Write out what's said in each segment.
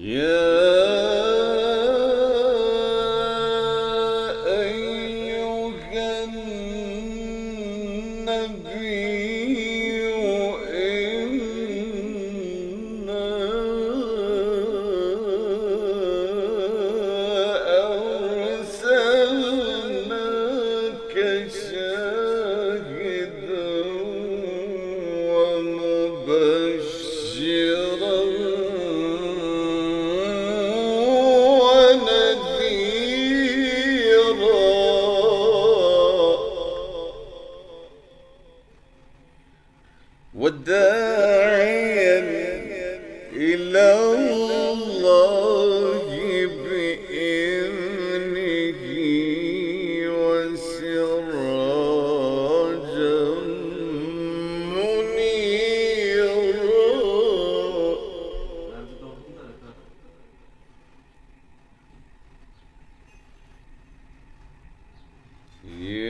يا أيها وداعيا إلى الله بإذنه وسراجا منيرا Yeah.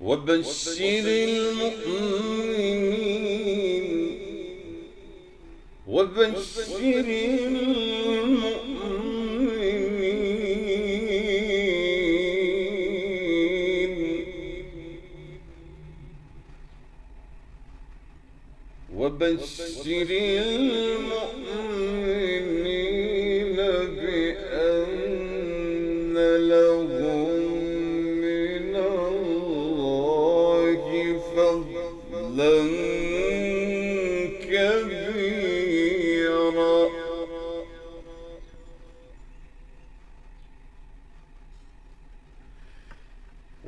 وبشر المؤمنين وبشر المؤمنين. وبشر المؤمنين بأن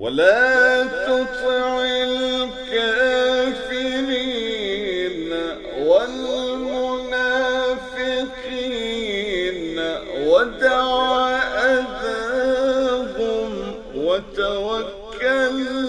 ولا تطع الكافرين والمنافقين ودع أذاهم وتوكل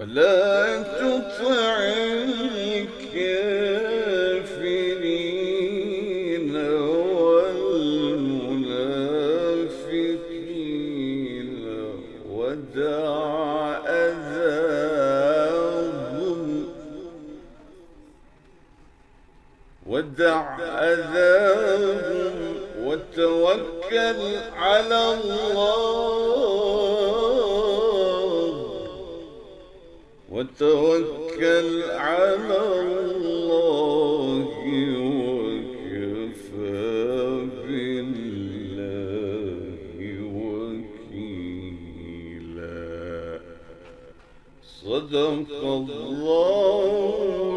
ولا تطع الكافرين والمنافقين ودع أذاهم ودع أذاهم وتوكل على الله وتوكل على الله وكفى بالله وكيلا. صدق الله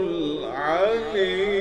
العليم.